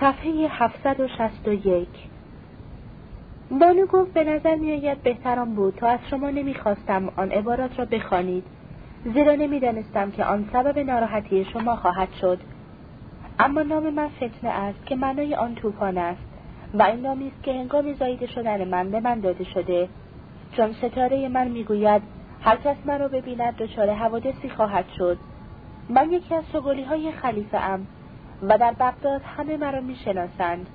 صفحه 761 بانو گفت به نظر میآید بهتران بود تا از شما نمی‌خواستم آن عبارات را بخوانید. زیرا نمی‌دانستم که آن سبب ناراحتی شما خواهد شد. اما نام من فتنه است که معنای آن طوفان است و این نامی است که هنگام زایده شدن من به من داده شده. چون ستاره من می‌گوید هر کس من را ببیند دچار حوادثی خواهد شد. من یکی از شگلی های خلیفه ام و در بغداد همه مرا می‌شناسند.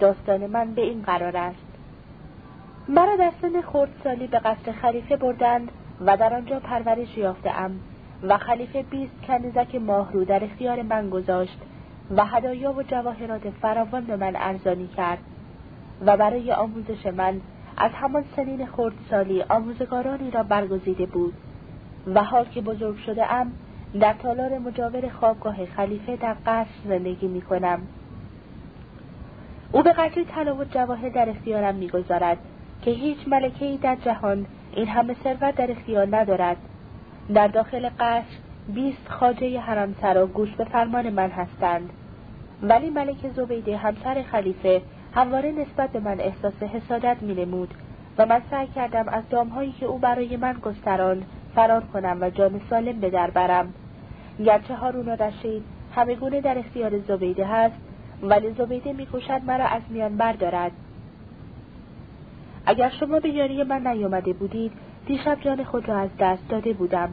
داستان من به این قرار است. مرا در سن خردسالی به قصر خلیفه بردند و در آنجا پرورش یافتهام و خلیفه بیست کنیزک ماهرو در اختیار من گذاشت و هدایا و جواهرات فراوان به من ارزانی کرد و برای آموزش من از همان سنین خردسالی آموزگارانی را برگزیده بود و حال که بزرگ شده ام در تالار مجاور خوابگاه خلیفه در قصر زندگی می کنم. او به قدری و جواهر در اختیارم می‌گذارد که هیچ ملکه در جهان این همه ثروت در اختیار ندارد. در داخل قصر بیست خاجه حرمسرا گوش به فرمان من هستند. ولی ملک زبیده همسر خلیفه همواره نسبت به من احساس حسادت می نمود و من سعی کردم از دامهایی که او برای من گستران فرار کنم و جان سالم به در برم. گرچه هارون و رشید همگونه در اختیار زبیده هست ولی زبیده میکوشد مرا از میان بردارد. اگر شما به یاری من نیامده بودید دیشب جان خود را از دست داده بودم.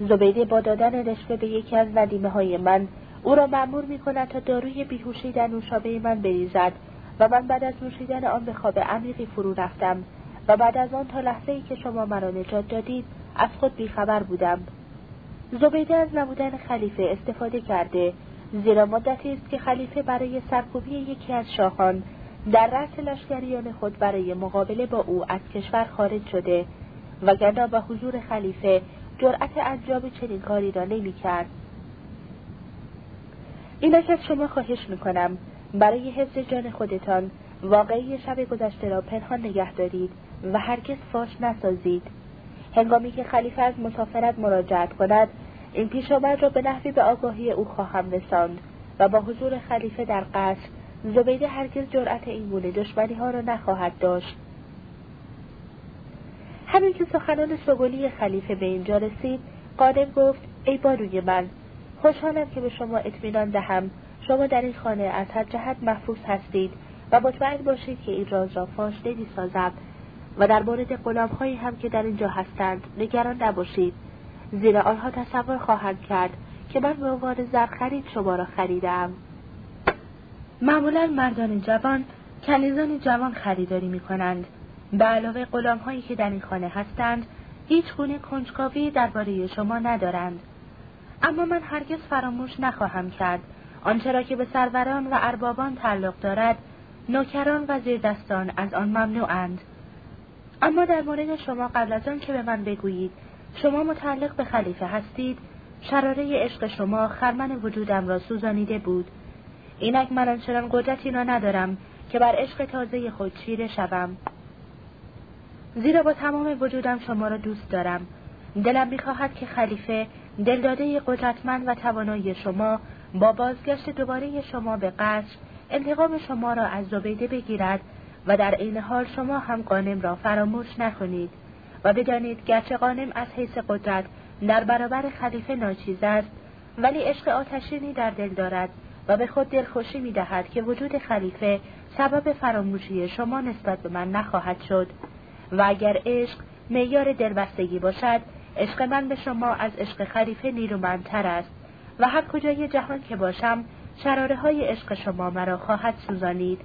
زبیده با دادن رشوه به یکی از ندیمه های من او را معمور می کند تا داروی بیهوشی در نوشابه من بریزد و من بعد از نوشیدن آن به خواب عمیقی فرو رفتم و بعد از آن تا لحظه ای که شما مرا نجات دادید از خود بیخبر بودم. زبیده از نبودن خلیفه استفاده کرده زیرا مدتی است که خلیفه برای سرکوبی یکی از شاهان در رأس لشکریان خود برای مقابله با او از کشور خارج شده وگرنه با حضور خلیفه جرأت انجام چنین کاری را نمی‌کرد. اینک از شما خواهش می‌کنم برای حفظ جان خودتان واقعی شب گذشته را پنهان نگه دارید و هرگز فاش نسازید. هنگامی که خلیفه از مسافرت مراجعت کند این پیش را به نحوی به آگاهی او خواهم رساند و با حضور خلیفه در قصر زبیده هرگز جرأت این گونه دشمنی ها را نخواهد داشت. همین که سخنان سگلی خلیفه به اینجا رسید قادم گفت ای بانوی من خوشحالم که به شما اطمینان دهم. شما در این خانه از هر جهت محفوظ هستید و مطمئن باشید که این راز را فاش نمی سازم و در مورد غلام هایی هم که در اینجا هستند نگران نباشید. زیرا آنها تصور خواهند کرد که من به عنوان زرخرید شما را خریدم معمولا مردان جوان کنیزان جوان خریداری می کنند به علاوه غلام هایی که در این خانه هستند هیچ گونه کنجکاوی درباره شما ندارند. اما من هرگز فراموش نخواهم کرد. آنچه را که به سروران و اربابان تعلق دارد نوکران و زیردستان از آن ممنوعند. اما در مورد شما قبل از آن که به من بگویید شما متعلق به خلیفه هستید. شراره عشق شما خرمن وجودم را سوزانیده بود. اینک من آنچنان قدرتی را ندارم که بر عشق تازه خود چیره شوم. زیرا با تمام وجودم شما را دوست دارم. دلم می‌خواهد که خلیفه دلداده قدرتمند و توانایی شما با بازگشت دوباره شما به قصر انتقام شما را از زبیده بگیرد و در عین حال شما هم قانم را فراموش نکنید و بدانید گرچه قانم از حیث قدرت در برابر خلیفه ناچیز است ولی عشق آتشینی در دل دارد و به خود دلخوشی می دهد که وجود خلیفه سبب فراموشی شما نسبت به من نخواهد شد. و اگر عشق معیار دلبستگی باشد عشق من به شما از عشق خلیفه نیرومندتر است و هر کجای جهان که باشم شراره های عشق شما مرا خواهد سوزانید.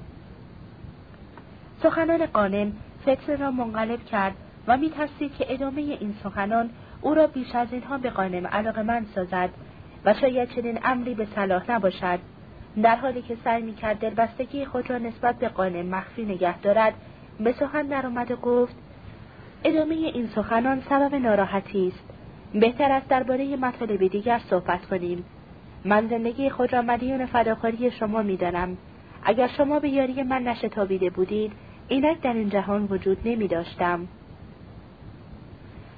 سخنان قانم فتنه را منقلب کرد و می که ادامه این سخنان او را بیش از اینها به قانم علاقه من سازد و شاید چنین امری به صلاح نباشد. در حالی که سعی می‌کرد دلبستگی خود را نسبت به قانم مخفی نگه دارد به سخن درآمد و گفت ادامه این سخنان سبب ناراحتی است. بهتر است درباره مطالب دیگر صحبت کنیم. من زندگی خود را مدیون فداکاری شما می‌دانم. اگر شما به یاری من نشتابیده بودید اینک در این جهان وجود نمی داشتم.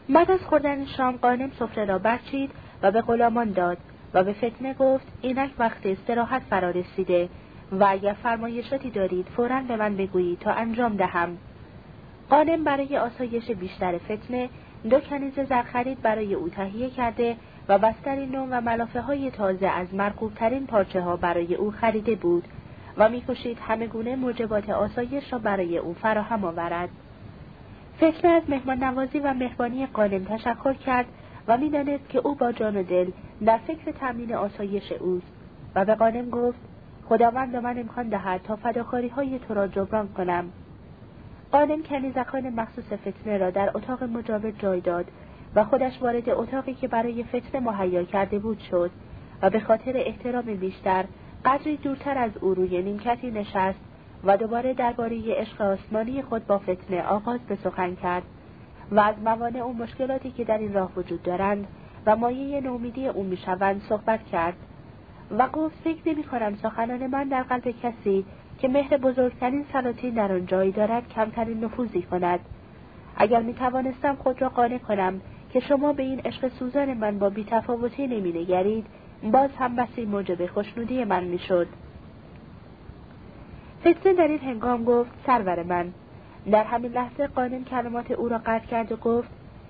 بعد از خوردن شام قانم سفره را برچید و به غلامان داد و به فتنه گفت اینک وقت استراحت فرا رسیده و اگر فرمایشاتی دارید فورا به من بگویید تا انجام دهم قانم برای آسایش بیشتر فتنه دو کنیز زرخرید برای او تهیه کرده و بستری نوم و ملافه های تازه از مرکوبترین پارچه ها برای او خریده بود و میکوشید همه گونه موجبات آسایش را برای او فراهم آورد. فتنه از مهمان نوازی و مهربانی قانم تشکر کرد و می‌دانست که او با جان و دل در فکر تمرین آسایش اوست و به قانم گفت خداوند به من امکان دهد تا فداکاری های تو را جبران کنم قانم کنیزکان مخصوص فتنه را در اتاق مجاور جای داد و خودش وارد اتاقی که برای فتنه مهیا کرده بود شد و به خاطر احترام بیشتر قدری دورتر از او روی نیمکتی نشست و دوباره درباره عشق آسمانی خود با فتنه آغاز به سخن کرد و از موانع و مشکلاتی که در این راه وجود دارند و مایه نومیدی او می‌شوند صحبت کرد و گفت فکر نمی کنم سخنان من در قلب کسی که مهر بزرگترین سلاطین در آن جایی دارد کمترین نفوذی کند. اگر می توانستم خود را قانع کنم که شما به این عشق سوزان من با بیتفاوتی نگرید باز هم بسی موجب خوشنودی من می‌شد. فتنه در این هنگام گفت سرور من. در همین لحظه قانون کلمات او را قطع کرد و گفت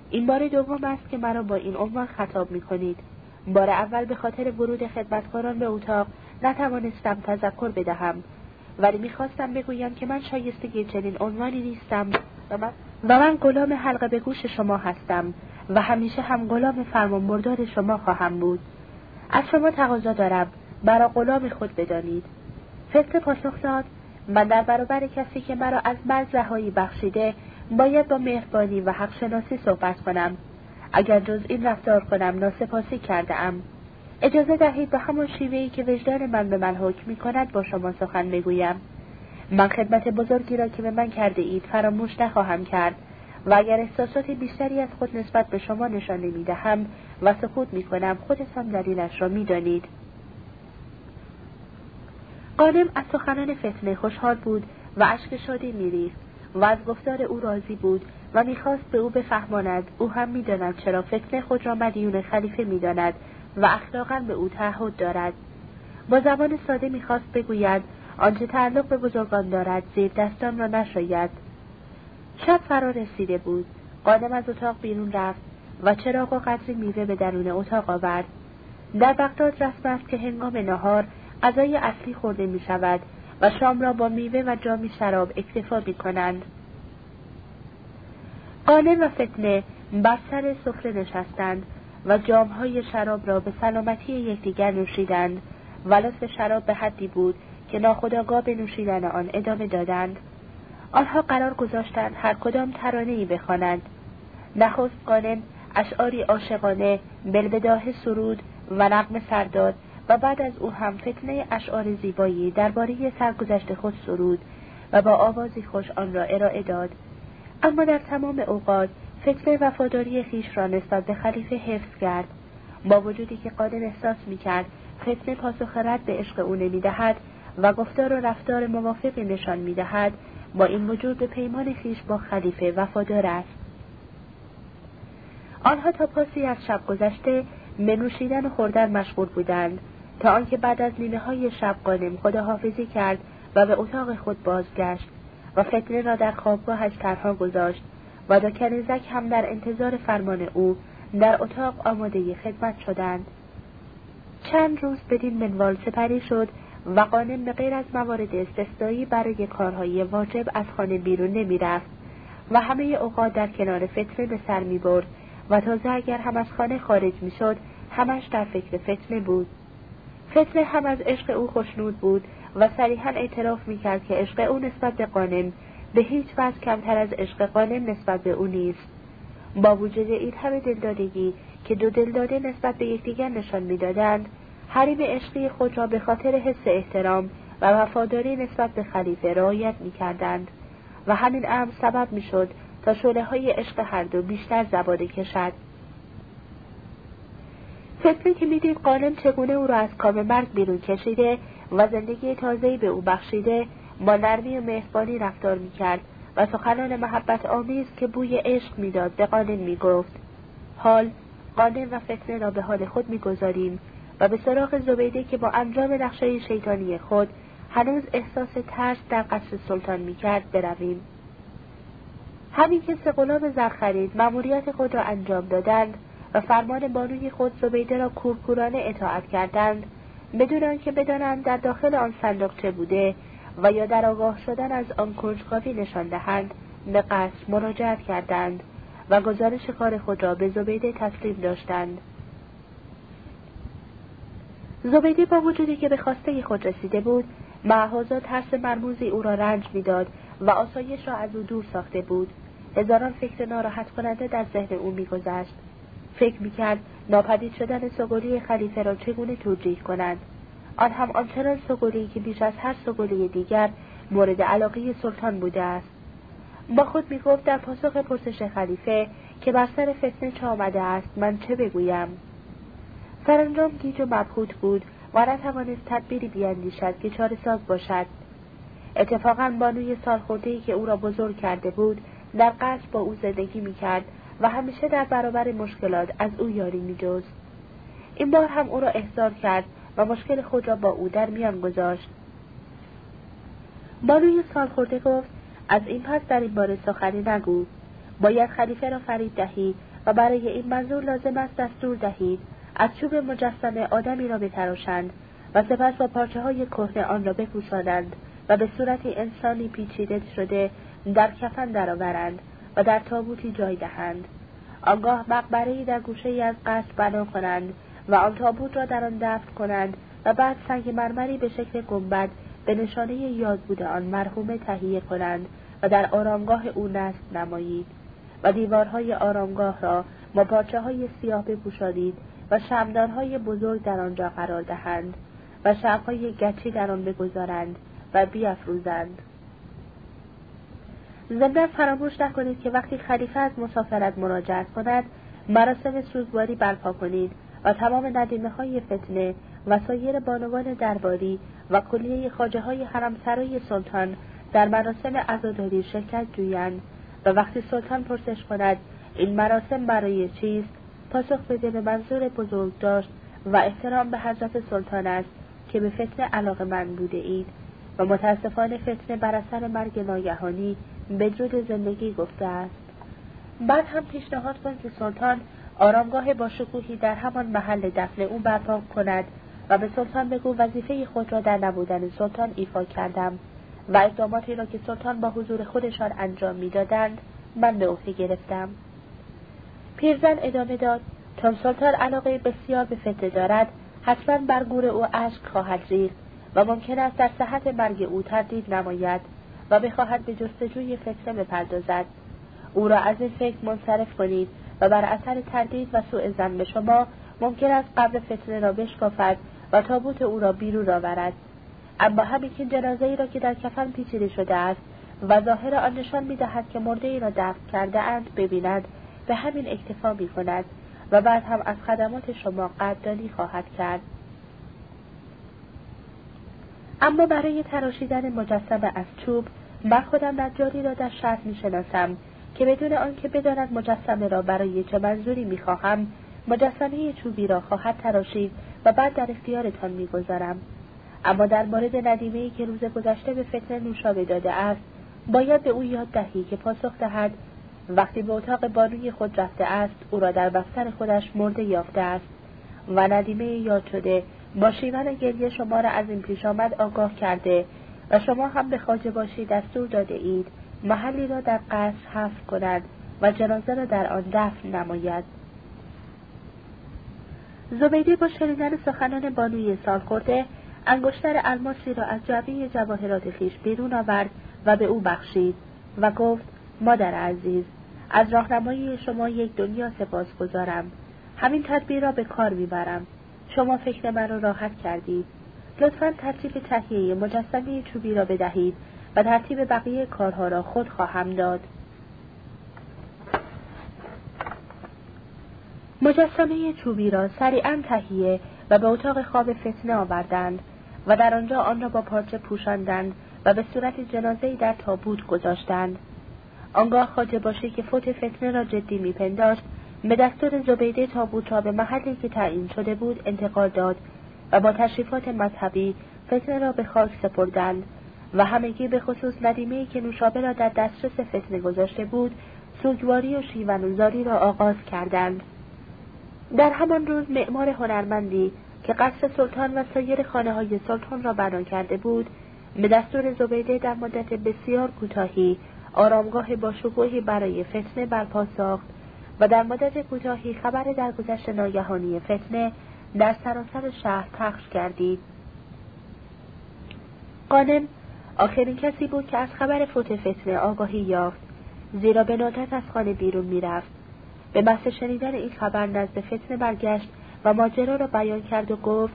این بار دوم است که مرا با این عنوان خطاب می کنید. بار اول به خاطر ورود خدمتکاران به اتاق نتوانستم تذکر بدهم. ولی می‌خواستم بگویم که من شایستگی چنین عنوانی نیستم و و من غلام حلقه به گوش شما هستم و همیشه هم غلام فرمانبردار شما خواهم بود. از شما تقاضا دارم. مرا غلام خود بدانید. فتنه پاسخ داد من در برابر کسی که مرا از مرز رهایی بخشیده باید با مهربانی و حق شناسی صحبت کنم. اگر جز این رفتار کنم ناسپاسی کرده ام اجازه دهید به همان شیوهی که وجدان من به من حکم می کند با شما سخن بگویم. من خدمت بزرگی را که به من کرده اید فراموش نخواهم کرد. و اگر احساسات بیشتری از خود نسبت به شما نشان نمی دهم و سکوت می کنم خودتان دلیلش را می دانید. قانم از سخنان فتنه خوشحال بود و اشک شادی میریخت و از گفتار او راضی بود و می‌خواست به او بفهماند. او هم می‌داند چرا فتنه خود را مدیون خلیفه می‌داند و اخلاقا به او تعهد دارد. با زبان ساده می‌خواست بگوید آنچه تعلق به بزرگان دارد زیر دستان را نشاید. شب فرا رسیده بود. قانم از اتاق بیرون رفت و چراغ و قدری میوه به درون اتاق آورد. در بغداد رسم است که هنگام نهار غذای اصلی خورده می شود و شام را با میوه و جامی شراب اکتفا می کنند. قانم و فتنه بر سر سفره نشستند و جامهای شراب را به سلامتی یکدیگر نوشیدند و لطف شراب به حدی بود که ناخداگاه به نوشیدن آن ادامه دادند. آنها قرار گذاشتند هر کدام ترانهای بخوانند. نخست قانم اشعاری عاشقانه بلبداه سرود و نقم سرداد و بعد از او هم فتنه اشعار زیبایی درباره سرگذشت خود سرود و با آوازی خوش آن را ارائه داد. اما در تمام اوقات فتنه وفاداری خیش را نسبت به خلیفه حفظ کرد. با وجودی که قادم احساس می‌کرد فتنه پاسخ رد به عشق او نمی‌دهد و گفتار و رفتار موافقی نشان می‌دهد با این وجود به پیمان خیش با خلیفه وفادار است. آنها تا پاسی از شب گذشته منوشیدن و خوردن مشغول بودند تا آنکه بعد از نیمه های شب قانم خداحافظی کرد و به اتاق خود بازگشت و فتنه را در خوابگاهش تنها گذاشت و دو کنیزک هم در انتظار فرمان او در اتاق آماده خدمت شدند. چند روز بدین منوال سپری شد و قانم به غیر از موارد استثنایی برای کارهای واجب از خانه بیرون نمی‌رفت و همه اوقات در کنار فتنه به سر می برد و تازه اگر هم از خانه خارج می شد همش در فکر فتنه بود. فتنه هم از عشق او خوشنود بود و صریحا اعتراف می‌کرد که عشق او نسبت به قانم به هیچ وجه کمتر از عشق قانم نسبت به او نیست. با وجود این همه دلدادگی که دو دلداده نسبت به یکدیگر نشان می‌دادند حریم عشقی خود را به خاطر حس احترام و وفاداری نسبت به خلیفه رعایت می‌کردند و همین امر سبب می‌شد تا شعله های عشق هر دو بیشتر زباده کشد. فتنه که می‌دید قانم چگونه او را از کام مرگ بیرون کشیده و زندگی تازهی به او بخشیده با نرمی و مهربانی رفتار می‌کرد و سخنان محبت آمیز که بوی عشق می‌داد به قانم می‌گفت. حال قانم و فتنه را به حال خود می‌گذاریم و به سراغ زبیده که با انجام نقشه شیطانی خود هنوز احساس ترس در قصر سلطان می‌کرد برویم. همین که سه زرخرید مأموریت خود را انجام دادند و فرمان بانوی خود زبیده را کورکورانه اطاعت کردند بدون آنکه بدانند در داخل آن صندوق چه بوده و یا در آگاه شدن از آن کنجکاوی نشان دهند به قصر مراجعت کردند و گزارش کار خود را به زبیده تسلیم داشتند. زبیده با وجودی که به خواسته خود رسیده بود معهازا ترس مرموزی او را رنج می‌داد و آسایش را از او دور ساخته بود. هزاران فکر ناراحت کننده در ذهن او میگذشت. فکر می‌کرد ناپدید شدن سگولی خلیفه را چگونه توجیه کنند آن هم آنچنان سگولی که بیش از هر سگولی دیگر مورد علاقه سلطان بوده است. با خود می‌گفت در پاسخ پرسش خلیفه که بر سر فتنه چه آمده است من چه بگویم؟ سرانجام گیج و مبهوت بود. و نتوانست تدبیری بیاندیشد که چاره ساز باشد. اتفاقا بانوی سالخوردهای که او را بزرگ کرده بود در قصر با او زندگی می‌کرد و همیشه در برابر مشکلات از او یاری میجست. این بار هم او را احضار کرد و مشکل خود را با او در میان گذاشت. بانوی سالخورده گفت از این پس در این باره سخنی نگو. باید خلیفه را فرید دهید و برای این منظور لازم است دستور دهید. از چوب مجسمه آدمی را بتراشند و سپس با پارچه های کهنه آن را بپوسانند و به صورت انسانی پیچیده شده در کفن درآورند و در تابوتی جای دهند. آنگاه مقبرهای در گوشه ای از قصد بنا کنند و آن تابوت را در آن دفن کنند و بعد سنگ مرمری به شکل گنبد به نشانه یاد بوده آن مرحومه تهیه کنند و در آرامگاه او نصب نمایید و دیوارهای آرامگاه را با پارچه های سیاه بپوشانید و شمدانهای بزرگ در آنجا قرار دهند و شبهای گچی در آن بگذارند و بیافروزند. ضمنا فراموش نکنید که وقتی خلیفه از مسافرت مراجعت کند مراسم سوگواری برپا کنید و تمام ندیمه های فتنه و سایر بانوان درباری و کلیه خاجه های حرمسرای سلطان در مراسم عزاداری شرکت جویند و وقتی سلطان پرسش کند این مراسم برای چیست؟ پاسخ بده به منظور بزرگ داشت و احترام به حضرت سلطان است که به فتنه علاقه من بوده اید و متاسفانه فتنه بر اثر مرگ ناگهانی به جود زندگی گفته است. بعد هم پیشنهاد کن که سلطان آرامگاه با شکوهی در همان محل دفن او برپا کند و به سلطان بگو وظیفه خود را در نبودن سلطان ایفا کردم و اقداماتی را که سلطان با حضور خودشان انجام می‌دادند من به عهده گرفتم. پیرزن ادامه داد. چون سلطان علاقه بسیار به فتنه دارد. حتما بر گور او اشک خواهد ریخت و ممکن است در صحت مرگ او تردید نماید و بخواهد به جستجوی فتنه بپردازد. او را از این فکر منصرف کنید و بر اثر تردید و سوء زن به شما ممکن است قبل فتنه را بشکافد و تابوت او را بیرون آورد. اما همین که جنازه ای را که در کفن پیچیده شده است و ظاهر آن نشان می‌دهد که مرده ای را دفن کرده اند ببیند به همین اکتفا می کند و بعد هم از خدمات شما قدردانی خواهد کرد. اما برای تراشیدن مجسمه از چوب من خودم نجاری را در شهر می شناسم که بدون آنکه بداند مجسمه را برای چه منظوری می خواهم مجسمه چوبی را خواهد تراشید و بعد در اختیارتان می‌گذارم. اما در مورد ندیمه که روز گذشته به فتنه نوشابه داده است باید به او یاد دهی که پاسخ دهد وقتی به اتاق بانوی خود رفته است او را در بستر خودش مرده یافته است و ندیمه یاد شده با شیون گریه شما را از این پیش آمد آگاه کرده و شما هم به خاجه باشی دستور داده اید محلی را در قصر حفظ کند و جنازه را در آن دفن نماید. زبیده با شنیدن سخنان بانوی سال خورده انگشتر الماسی را از جعبه جواهرات خیش بیرون آورد و به او بخشید و گفت مادر عزیز از راهنمایی شما یک دنیا سپاس گذارم همین تدبیر را به کار می‌برم. شما فکر من را راحت کردید. لطفا ترتیب تهیه مجسمه چوبی را بدهید و ترتیب بقیه کارها را خود خواهم داد. مجسمه چوبی را سریعا تهیه و به اتاق خواب فتنه آوردند و در آنجا آن را با پارچه پوشاندند و به صورت جنازهای در تابوت گذاشتند. آنگاه خاجه باشی که فوت فتنه را جدی میپنداشت به دستور زبیده تابوت را به محلی که تعیین شده بود انتقال داد و با تشریفات مذهبی فتنه را به خاک سپردند و همگی به خصوص ندیمه که نوشابه را در دسترس فتنه گذاشته بود سوگواری و شیونوزاری را آغاز کردند. در همان روز معمار هنرمندی که قصر سلطان و سایر خانه های سلطان را بنا کرده بود به دستور زبیده در مدت بسیار کوتاهی آرامگاه با برای فتنه برپا ساخت و در مدت کوتاهی خبر درگذشت ناگهانی فتنه در سراسر شهر پخش کردید قانم آخرین کسی بود که از خبر فوت فتنه آگاهی یافت زیرا به ندرت از خانه بیرون می‌رفت. به محض شنیدن این خبر نزد فتنه برگشت و ماجرا را بیان کرد و گفت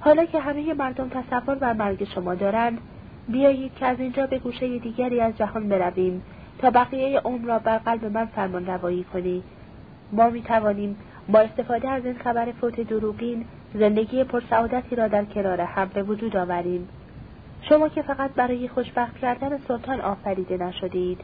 حالا که همه مردم تصور بر مرگ شما دارند بیایید که از اینجا به گوشه دیگری از جهان برویم تا بقیه عمر را بر قلب من فرمان روایی کنی. ما می توانیم با استفاده از این خبر فوت دروغین زندگی پرسعادتی را در کنار هم به وجود آوریم. شما که فقط برای خوشبخت کردن سلطان آفریده نشدید.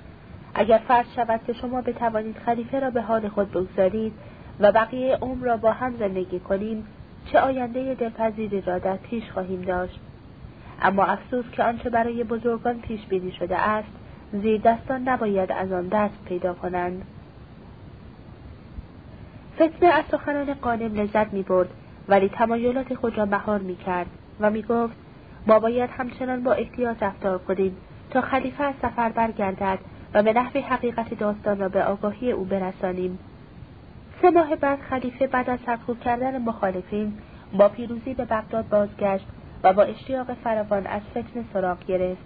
اگر فرض شود که شما بتوانید خلیفه را به حال خود بگذارید و بقیه عمر را با هم زندگی کنیم چه آینده دلپذیری را در پیش خواهیم داشت؟ اما افسوس که آنچه برای بزرگان پیش بینی شده است زیر دستان نباید از آن دست پیدا کنند. فتنه از سخنان قانم لذت می برد ولی تمایلات خود را مهار می کرد و می گفت ما باید همچنان با احتیاط رفتار کنیم تا خلیفه از سفر برگردد و به نحو حقیقت داستان را به آگاهی او برسانیم. سه ماه بعد خلیفه بعد از سرکوب کردن مخالفین با پیروزی به بغداد بازگشت و با اشتیاق فراوان از فتن سراغ گرفت.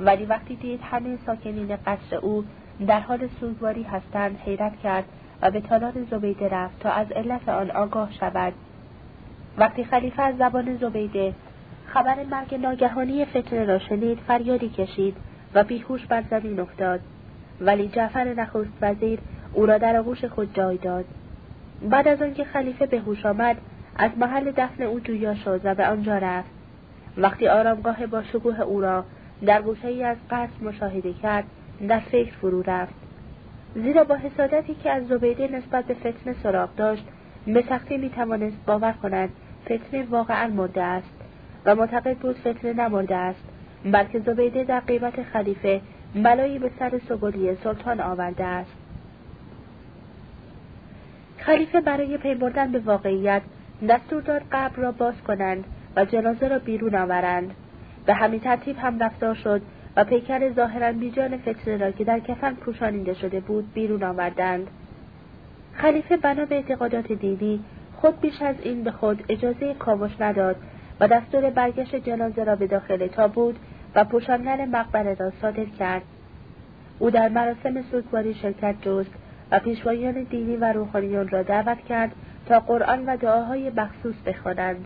ولی وقتی دید همه ساکنین قصر او در حال سوگواری هستند حیرت کرد و به تالار زبیده رفت تا از علت آن آگاه شود. وقتی خلیفه از زبان زبیده خبر مرگ ناگهانی فتنه را شنید فریادی کشید و بیهوش بر زمین افتاد. ولی جعفر نخست وزیر او را در آغوش خود جای داد. بعد از آنکه خلیفه به هوش آمد از محل دفن او جویا شد و به آنجا رفت. وقتی آرامگاه با شکوه او را در گوشه ای از قصر مشاهده کرد در فکر فرو رفت. زیرا با حسادتی که از زبیده نسبت به فتنه سراغ داشت به سختی می باور کند فتنه واقعا مرده است و معتقد بود فتنه نمرده است بلکه زبیده در قیمت خلیفه بلایی به سر سگلی سلطان آورده است. خلیفه برای پی بردن به واقعیت دستور داد قبر را باز کنند و جنازه را بیرون آورند. به همین ترتیب هم رفتار شد و پیکر ظاهرا بیجان فتنه را که در کفن پوشانیده شده بود بیرون آوردند. خلیفه بنا به اعتقادات دینی خود بیش از این به خود اجازه کاوش نداد و دستور برگشت جنازه را به داخل تابوت و پوشاندن مقبره را صادر کرد. او در مراسم سوگواری شرکت جست و پیشوایان دینی و روحانیون را دعوت کرد تا قرآن و دعاهای مخصوص بخوانند.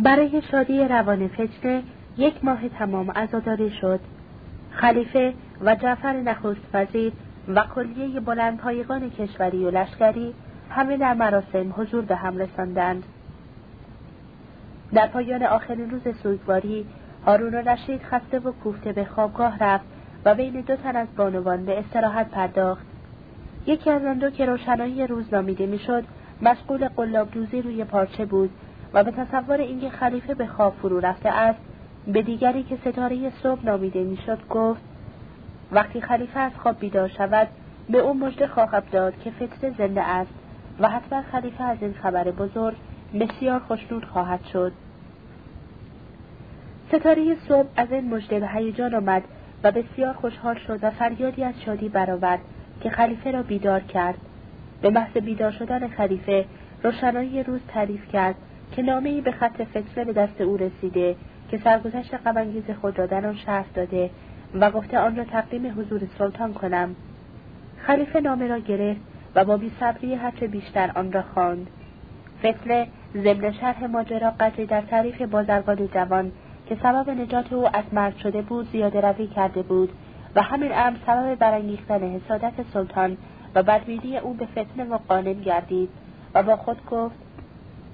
برای شادی روان فتنه یک ماه تمام عزاداری شد. خلیفه و جعفر نخست وزیر و کلیه بلندپایگان کشوری و لشکری همه در مراسم حضور به هم رساندند. در پایان آخرین روز سوگواری هارون و رشید خسته و کوفته به خوابگاه رفت و بین دو تن از بانوان به استراحت پرداخت. یکی از آن دو که روشنایی روز نامیده می‌شد مشغول قلاب دوزی روی پارچه بود. و به تصور اینکه خلیفه به خواب فرو رفته است به دیگری که ستاره صبح نامیده می‌شد گفت وقتی خلیفه از خواب بیدار شود به او مژده خواهد داد که فتنه زنده است و حتما خلیفه از این خبر بزرگ بسیار خوشنود خواهد شد. ستاره صبح از این مژده به هیجان آمد و بسیار خوشحال شد و فریادی از شادی برآورد که خلیفه را بیدار کرد. به محض بیدار شدن خلیفه روشنایی روز تعریف کرد که نامهای به خط فتنه به دست او رسیده که سرگذشت غمانگیز خود را در آن شرح داده و گفته آن را تقدیم حضور سلطان کنم. خلیفه نامه را گرفت و با بیصبری هرچه بیشتر آن را خواند. فتنه ضمن شرح ماجرا قدری در تعریف بازرگان جوان که سبب نجات او از مرگ شده بود زیاده روی کرده بود و همین امر سبب برانگیختن حسادت سلطان و بدبینی او به فتنه و قانم گردید و با خود گفت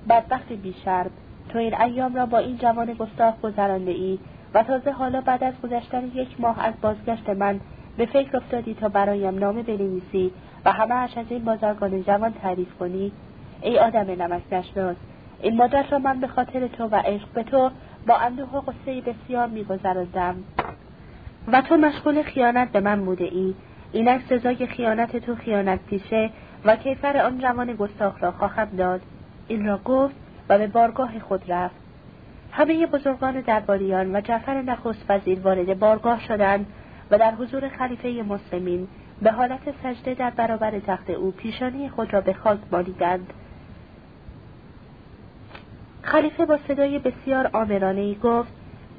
بدبخت بیشرب تو این ایام را با این جوان گستاخ گذرانده ای و تازه حالا بعد از گذشتن یک ماه از بازگشت من به فکر افتادی تا برایم نامه بنویسی و همه اش از این بازرگان جوان تعریف کنی. ای آدم نمک نشناس این مدت را من به خاطر تو و عشق به تو با اندوه و قصه بسیار میگذراندم. و تو مشغول خیانت به من بوده ای. اینک سزای خیانت تو خیانت پیشه و کیفر آن جوان گستاخ را خواهم داد. این را گفت و به بارگاه خود رفت. همه بزرگان درباریان و جعفر نخست وزیر وارد بارگاه شدند و در حضور خلیفه مسلمین به حالت سجده در برابر تخت او پیشانی خود را به خاک مالیدند. خلیفه با صدای بسیار آمرانه ای گفت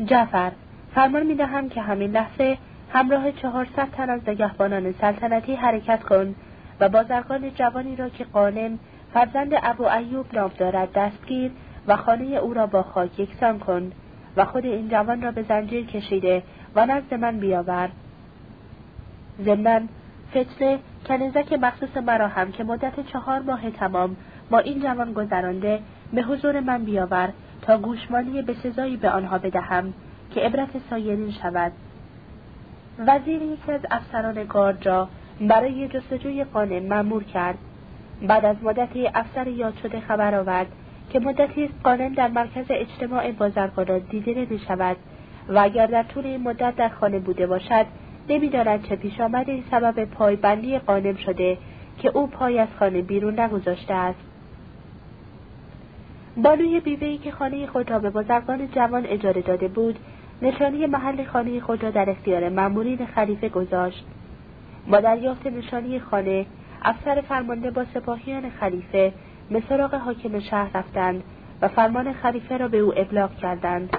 جعفر فرمان می دهم که همین لحظه همراه چهارصد تن از نگهبانان سلطنتی حرکت کن و بازرگان جوانی را که قانم فرزند ابو ایوب نام دارد دستگیر و خانه او را با خاک یکسان کن و خود این جوان را به زنجیر کشیده و نزد من بیاور. ضمنا فتنه کنیزک مخصوص مرا هم که مدت چهار ماه تمام با این جوان گذرانده به حضور من بیاور تا گوشمانی به سزایی به آنها بدهم که عبرت سایرین شود. وزیر یکی از افسران گارد را برای جستجوی قانم مأمور کرد بعد از مدتی افسر یاد شده خبر آورد که مدتی است قانم در مرکز اجتماع بازرگانان دیده نمی شود و اگر در طول این مدت در خانه بوده باشد نمی‌داند چه پیش آمده سبب پایبندی قانم شده که او پای از خانه بیرون نگذاشته است. بانوی بیوهای که خانه خود را به بازرگان جوان اجاره داده بود نشانی محل خانه خود را در اختیار مأمورین خلیفه گذاشت. با دریافت نشانی خانه افسر فرمانده با سپاهیان خلیفه به سراغ حاکم شهر رفتند و فرمان خلیفه را به او ابلاغ کردند.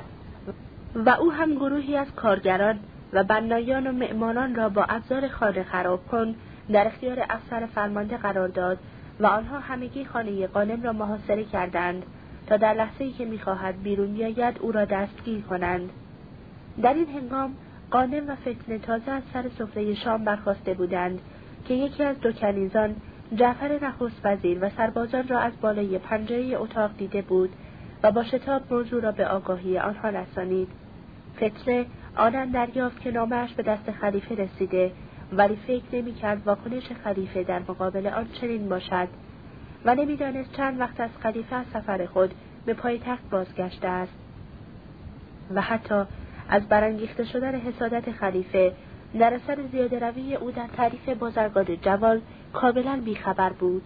و او هم گروهی از کارگران و بنایان و معماران را با ابزار خانه خراب کن در اختیار افسر فرمانده قرار داد و آنها همگی خانه قانم را محاصره کردند تا در لحظه ای که می‌خواهد بیرون بیاید او را دستگیر کنند. در این هنگام قانم و فتنه تازه از سر سفره شام برخواسته بودند که یکی از دو کنیزان جعفر نخست وزیر و سربازان را از بالای پنجره اتاق دیده بود و با شتاب موضوع را به آگاهی آنها رسانید. فتنه آنان دریافت که نامش به دست خلیفه رسیده ولی فکر نمی‌کرد واکنش خلیفه در مقابل آن چنین باشد و نمی‌دانست چند وقت از خلیفه از سفر خود به پایتخت بازگشته است. و حتی از برانگیخته شدن حسادت خلیفه در اثر زیاده روی او در تعریف بازرگان جوال کاملا بیخبر بود.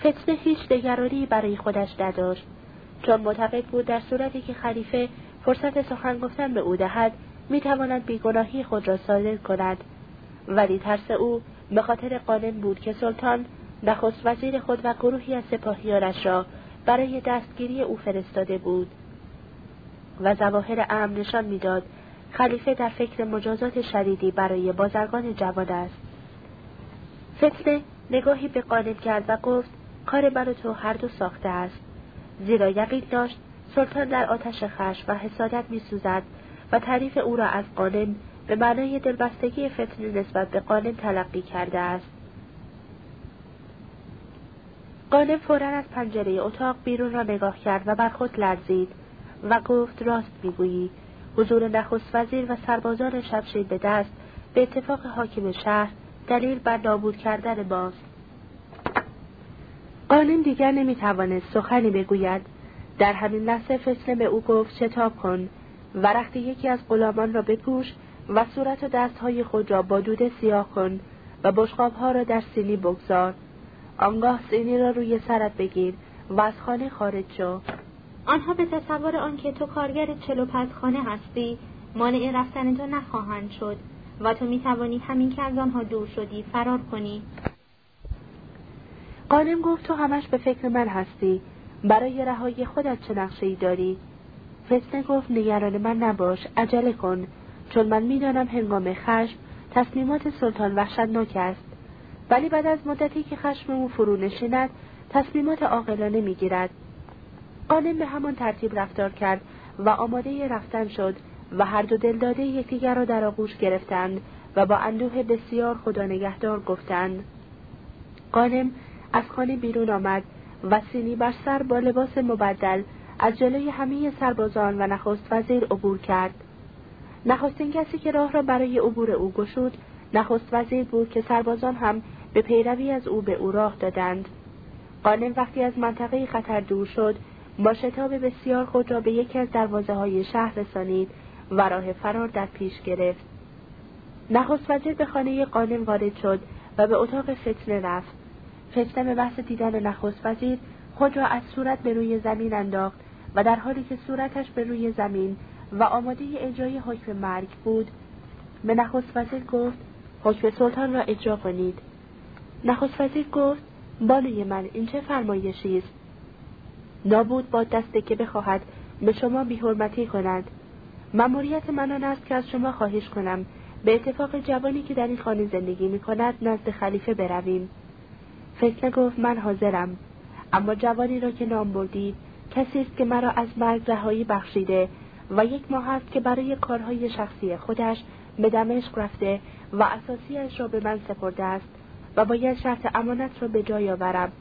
فتنه هیچ نگرانی برای خودش نداشت. چون معتقد بود در صورتی که خلیفه فرصت سخن گفتن به او دهد می‌تواند بیگناهی خود را صادر کند. ولی ترس او به خاطر قانون بود که سلطان نخست وزیر خود و گروهی از سپاهیانش را برای دستگیری او فرستاده بود و زواهر امن نشان می‌داد خلیفه در فکر مجازات شدیدی برای بازرگان جوان است. فتنه نگاهی به قانم کرد و گفت کار من تو هر دو ساخته است. زیرا یقین داشت سلطان در آتش خش و حسادت میسوزد و تعریف او را از قانم به معنای دلبستگی فتنه نسبت به قانم تلقی کرده است. قانم فورا از پنجره اتاق بیرون را نگاه کرد و بر خود لرزید و گفت راست می‌گویی. حضور نخست وزیر و سربازان شمشیر به دست به اتفاق حاکم شهر دلیل بر نابود کردن ماست قانم دیگر نمی‌توانست سخنی بگوید. در همین لحظه فتنه به او گفت شتاب کن. و رخت یکی از غلامان را بپوش و صورت و دستهای خود را با دود سیاه کن و بشقابها را در سینی بگذار. آنگاه سینی را روی سرت بگیر و از خانه خارج شو. آنها به تصور آنکه تو کارگر چلو خانه هستی مانع رفتن تو نخواهند شد و تو می‌توانی همین که از آنها دور شدی فرار کنی. قانم گفت تو همش به فکر من هستی. برای رهایی خودت چه نقشه ای داری؟ فتنه گفت نگران من نباش عجله کن. چون من می‌دانم هنگام خشم تصمیمات سلطان وحشتناک است. ولی بعد از مدتی که خشم او فرو نشیند تصمیمات عاقلانه می‌گیرد. قانم به همان ترتیب رفتار کرد و آماده رفتن شد و هر دو دلداده یکدیگر را در آغوش گرفتند و با اندوه بسیار خدا نگهدار گفتند. قانم از خانه بیرون آمد و سینی بر سر با لباس مبدل از جلوی همه سربازان و نخست وزیر عبور کرد. نخستین کسی که راه را برای عبور او گشود نخست وزیر بود که سربازان هم به پیروی از او به او راه دادند. قانم وقتی از منطقه خطر دور شد با شتاب بسیار خود را به یکی از دروازه های شهر رسانید و راه فرار در پیش گرفت. نخست وزیر به خانه قانم وارد شد و به اتاق فتنه رفت. فتنه به بحث دیدن نخست وزیر خود را از صورت به روی زمین انداخت و در حالی که صورتش به روی زمین و آماده اجرای حکم مرگ بود به نخست وزیر گفت حکم سلطان را اجرا کنید. نخست وزیر گفت بانوی من این چه فرمایشی است؟ نابود با دسته که بخواهد به شما بیحرمتی کند. مأموریت من آن است که از شما خواهش کنم به اتفاق جوانی که در این خانه زندگی می کند نزد خلیفه برویم. فتنه گفت من حاضرم. اما جوانی را که نام بردید کسی است که مرا از مرگ رهایی بخشیده و یک ماه است که برای کارهای شخصی خودش به دمشق رفته و اساسیش را به من سپرده است و باید شرط امانت را به جای آورم.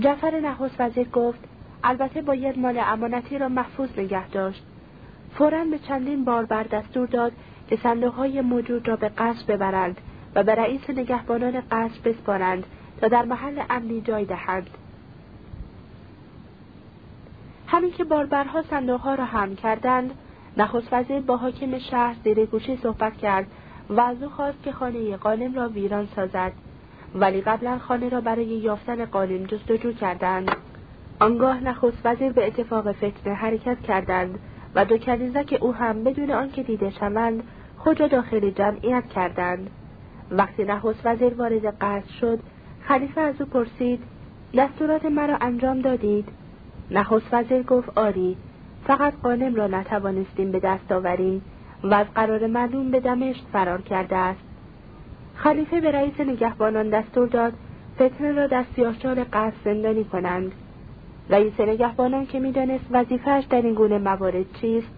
جعفر نخست وزیر گفت البته باید مال امانتی را محفوظ نگه داشت. فورا به چندین بار بر دستور داد که صندوقهای موجود را به قصر ببرند و به رئیس نگهبانان قصر بسپارند تا در محل امنی جای دهند. همین که باربرها صندوقها را هم کردند نخست وزیر با حاکم شهر زیر گوشی صحبت کرد و از او خواست که خانه قانم را ویران سازد. ولی قبلا خانه را برای یافتن قانم جستجو کردند. آنگاه نخست وزیر به اتفاق فتنه حرکت کردند و دو کنیزک او هم بدون آنکه دیده شوند خود را داخل جمعیت کردند. وقتی نخست وزیر وارد قصد شد خلیفه از او پرسید دستورات مرا انجام دادید؟ نخست وزیر گفت آری فقط قانم را نتوانستیم به دست آوریم و از قرار معلوم به دمشق فرار کرده است. خلیفه به رئیس نگهبانان دستور داد فتنه را در سیاهچال قصد زندانی کنند. رئیس نگهبانان که می‌دانست وظیفهاش در این گونه موارد چیست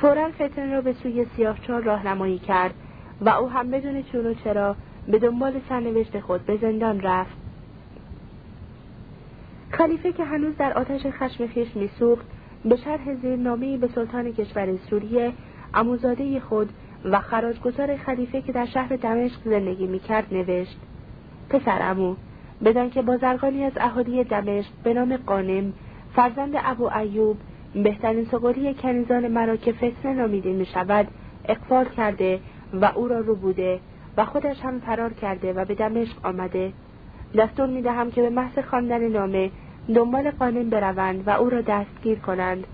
فورا فتنه را به سوی سیاهچال راهنمایی کرد و او هم بدون چون و چرا به دنبال سرنوشت خود به زندان رفت. خلیفه که هنوز در آتش خشم خیش میسوخت به شرح زیرنامهای به سلطان کشور سوریه اموزاده خود و خراجگزار خلیفه که در شهر دمشق زندگی می‌کرد نوشت پسر امو بدان که بازرگانی از اهالی دمشق به نام قانم فرزند ابو ایوب بهترین سقولی کنیزان مرا که فتنه نامیده می شود اقفال کرده و او را رو بوده و خودش هم فرار کرده و به دمشق آمده. دستور می دهم که به محض خواندن نامه دنبال قانم بروند و او را دستگیر کنند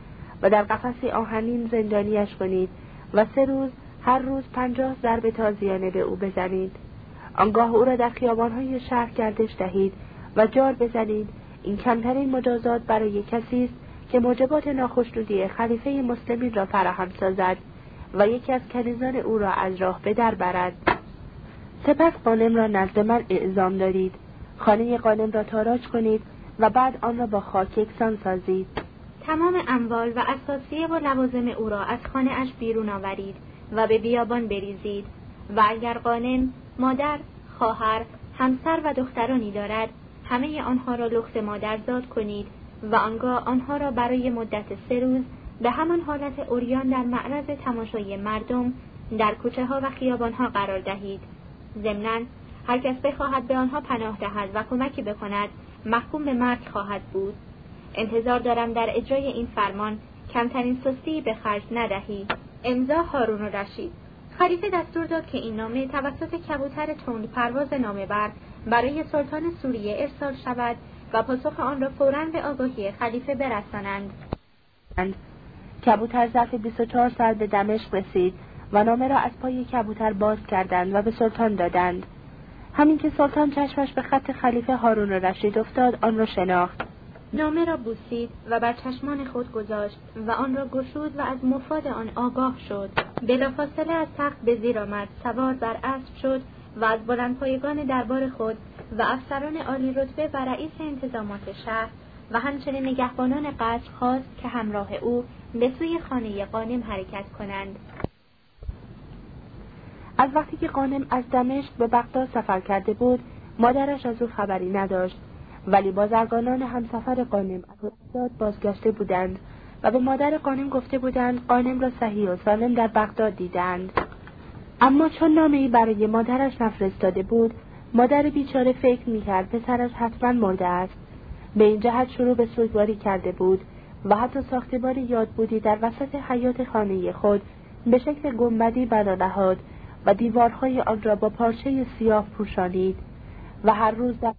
و در قفسی آهنین زندانیش کنید و سه روز هر روز پنجاه ضرب تازیانه به او بزنید. آنگاه او را در خیابانهای شهر گردش دهید و جار بزنید. این کمترین مجازات برای کسی است که موجبات ناخشنودی خلیفه مسلمین را فراهم سازد و یکی از کنیزان او را از راه به در برد. سپس قانم را نزد من اعزام دارید. خانه قانم را تاراج کنید و بعد آن را با خاک یکسان سازید. تمام اموال و اساسیه و لوازم او را از خانه اش بیرون آورید. و به بیابان بریزید و اگر قانم مادر خواهر همسر و دخترانی دارد همه آنها را لخت مادرزاد کنید و آنگاه آنها را برای مدت سه روز به همان حالت اوریان در معرض تماشای مردم در کوچه ها و خیابان ها قرار دهید. ضمنا هر کس بخواهد به آنها پناه دهد و کمکی بکند محکوم به مرگ خواهد بود. انتظار دارم در اجرای این فرمان کمترین سستی به خرج ندهی امضا هارون رشید. خلیفه دستور داد که این نامه توسط کبوتر تند پرواز نامه بر برای سلطان سوریه ارسال شود و پاسخ آن را فورا به آگاهی خلیفه برسانند. کبوتر ظرف 24 ساعت به دمشق رسید و نامه را از پای کبوتر باز کردند و به سلطان دادند. همین که سلطان چشمش به خط خلیفه هارون رشید افتاد آن را شناخت. نامه را بوسید و بر چشمان خود گذاشت و آن را گشود و از مفاد آن آگاه شد. بلافاصله از تخت به زیر آمد سوار بر اسب شد و از بلندپایگان دربار خود و افسران عالی رتبه و رئیس انتظامات شهر و همچنین نگهبانان قصر خواست که همراه او به سوی خانه قانم حرکت کنند. از وقتی که قانم از دمشق به بغداد سفر کرده بود مادرش از او خبری نداشت. ولی بازرگانان همسفر قانم از بازگشته بودند و به مادر قانم گفته بودند قانم را صحیح و سالم در بغداد دیدند. اما چون نامه برای مادرش نفرستاده بود مادر بیچاره فکر می‌کرد پسرش حتما مرده است. به این جهت شروع به سوگواری کرده بود و حتی ساختمانی یاد بودی در وسط حیات خانه خود به شکل گنبدی بنا نهاد و دیوارهای آن را با پارچه سیاه پوشانید و هر روز در